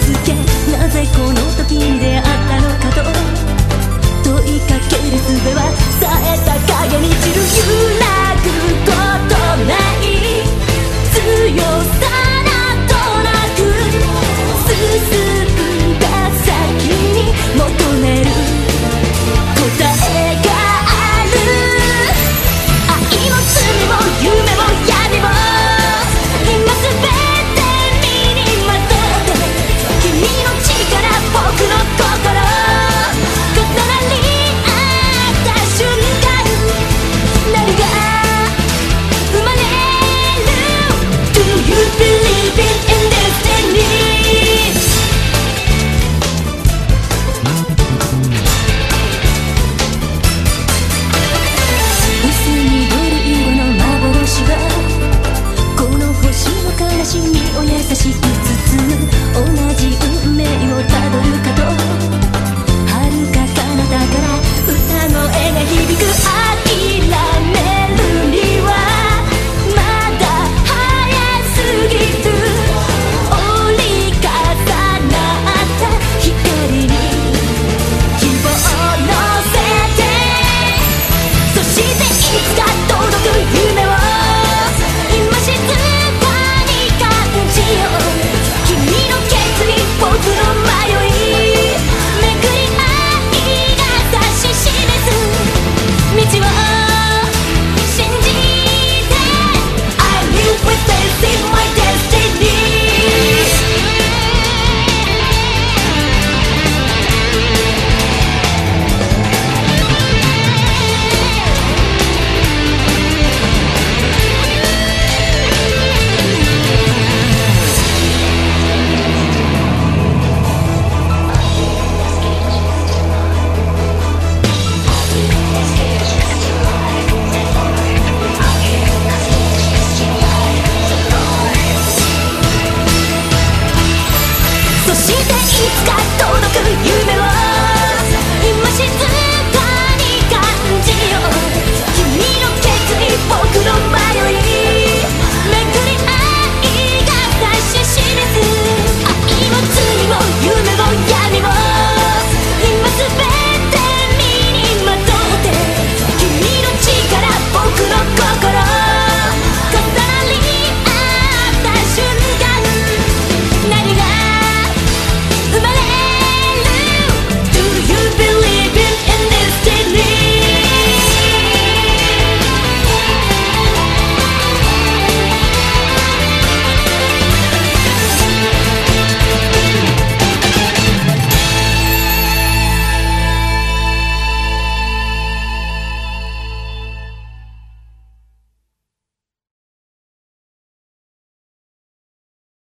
つけ。なぜこの時